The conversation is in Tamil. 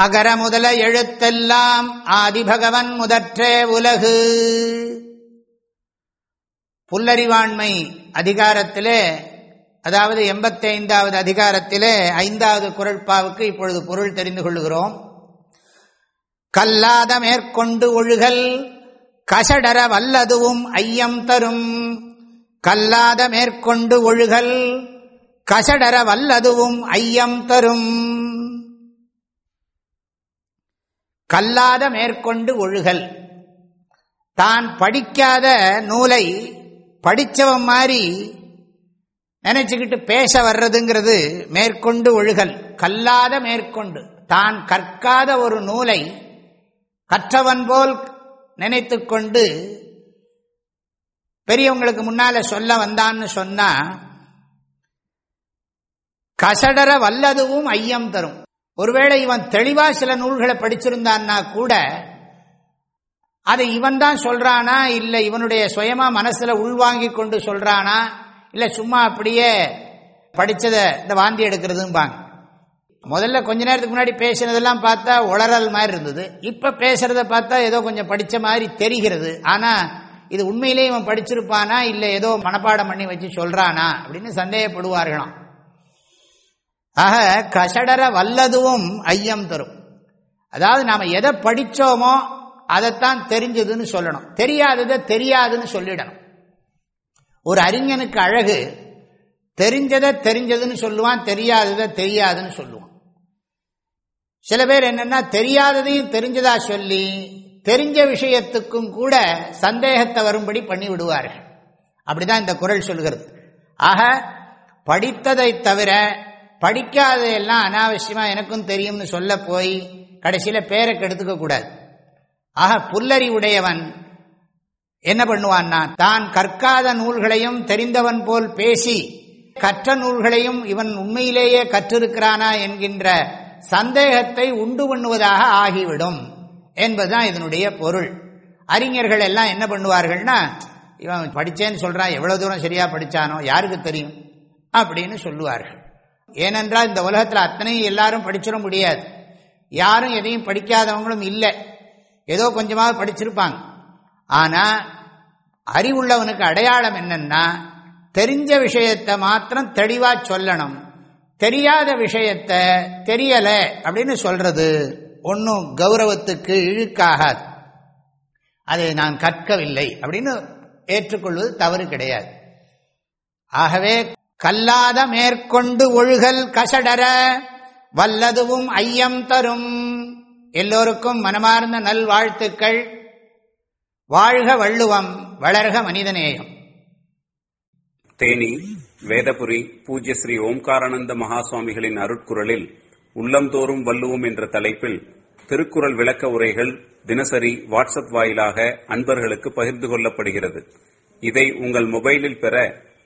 அகர முதல எழுத்தெல்லாம் ஆதிபகவன் முதற்றே உலகு. புல்லறிவாண்மை அதிகாரத்திலே அதாவது எண்பத்தி ஐந்தாவது அதிகாரத்திலே ஐந்தாவது குரட்பாவுக்கு இப்பொழுது பொருள் தெரிந்து கொள்கிறோம் கல்லாத மேற்கொண்டு ஒழுகல் கசடர வல்லதுவும் ஐயம் தரும். கல்லாத மேற்கொண்டு ஒழுகல் கசடர வல்லதுவும் ஐயம் தரும். கல்லாத மேற்கொண்டு ஒழுகல். தான் படிக்காத நூலை படித்தவன் மாதிரி நினைச்சுக்கிட்டு பேச வர்றதுங்கிறது மேற்கொண்டு ஒழுகல். கல்லாத மேற்கொண்டு. தான் கற்காத ஒரு நூலை கற்றவன் போல் நினைத்து கொண்டு பெரியவங்களுக்கு முன்னால சொல்ல வந்தான்னு சொன்னா கசடர வல்லதுவும் ஐயம் தரும். ஒருவேளை இவன் தெளிவா சில நூல்களை படிச்சிருந்தான்னா கூட அதை இவன் தான் சொல்றானா இல்லை இவனுடைய சுயமா மனசுல உள்வாங்கி கொண்டு சொல்றானா இல்லை சும்மா அப்படியே படித்ததை இந்த வாந்தி எடுக்கிறதும்பாங்க. முதல்ல கொஞ்ச நேரத்துக்கு முன்னாடி பேசினதெல்லாம் பார்த்தா உளறல் மாதிரி இருந்தது. இப்போ பேசுறத பார்த்தா ஏதோ கொஞ்சம் படித்த மாதிரி தெரிகிறது. ஆனால் இது உண்மையிலேயே இவன் படிச்சிருப்பானா இல்லை ஏதோ மனப்பாடம் பண்ணி வச்சு சொல்கிறானா அப்படின்னு சந்தேகப்படுவார்களாம். ஆக கசடர வல்லதுவும் ஐயம் தரும். அதாவது நாம எதை படிச்சோமோ அதைத்தான் தெரிஞ்சதுன்னு சொல்லணும். தெரியாததை தெரியாதுன்னு சொல்லிடணும். ஒரு அறிஞனுக்கு அழகு தெரிஞ்சதை தெரிஞ்சதுன்னு சொல்லுவான் தெரியாததை தெரியாதுன்னு சொல்லுவான். சில பேர் என்னன்னா தெரியாததையும் தெரிஞ்சதா சொல்லி தெரிஞ்ச விஷயத்துக்கும் கூட சந்தேகத்தை வரும்படி பண்ணி விடுவார்கள். அப்படிதான் இந்த குரல் சொல்கிறது. ஆக படித்ததை தவிர படிக்காததெல்லாம் அனாவசியமா எனக்கும் தெரியும்னு சொல்ல போய் கடைசியில பேரை கெடுத்துக்க கூடாது. ஆக புல்லறி உடையவன் என்ன பண்ணுவான்னா தான் கற்காத நூல்களையும் தெரிந்தவன் போல் பேசி கற்ற நூல்களையும் இவன் உண்மையிலேயே கற்றிருக்கிறானா என்கின்ற சந்தேகத்தை உண்டு பண்ணுவதாக ஆகிவிடும் என்பதுதான் இதனுடைய பொருள். அறிஞர்கள் எல்லாம் என்ன பண்ணுவார்கள்னா இவன் படிச்சேன்னு சொல்றான் எவ்வளவு தூரம் சரியா படிச்சானோ யாருக்கு தெரியும்? அப்படின்னு சொல்லுவார்கள். ஏனென்றால் இந்த உலகத்தில் அத்தனையும் எல்லாரும் படிச்சிட முடியாது. யாரும் எதையும் படிக்காதவங்களும் இல்லை. ஏதோ கொஞ்சமாக படிச்சிருப்பாங்க. ஆனால் அறிவுள்ளவனுக்கு அடையாளம் என்னன்னா தெரிஞ்ச விஷயத்தை மாத்திரம் தெளிவா சொல்லணும். தெரியாத விஷயத்த தெரியல அப்படின்னு சொல்றது ஒன்றும் கௌரவத்துக்கு இழுக்காகாது. அதை நான் கற்கவில்லை அப்படின்னு ஏற்றுக்கொள்வது தவறு கிடையாது. ஆகவே கல்லாத மேற்கொண்டு ஒழுகல் கசடர வல்லதுவும் ஐயம் தரும். எல்லோருக்கும் மனமார்ந்த நல்வாழ்த்துக்கள். வாழ்க வள்ளுவம் வளர்க மனிதநேயம். தேனி வேதபுரி பூஜ்ய ஸ்ரீ ஓம்காரானந்த மகாசுவாமிகளின் அருட்குரலில் உள்ளம்தோறும் வள்ளுவோம் என்ற தலைப்பில் திருக்குறள் விளக்க உரைகள் தினசரி வாட்ஸ்அப் வாயிலாக அன்பர்களுக்கு பகிர்ந்து கொள்ளப்படுகிறது. இதை உங்கள் மொபைலில் பெற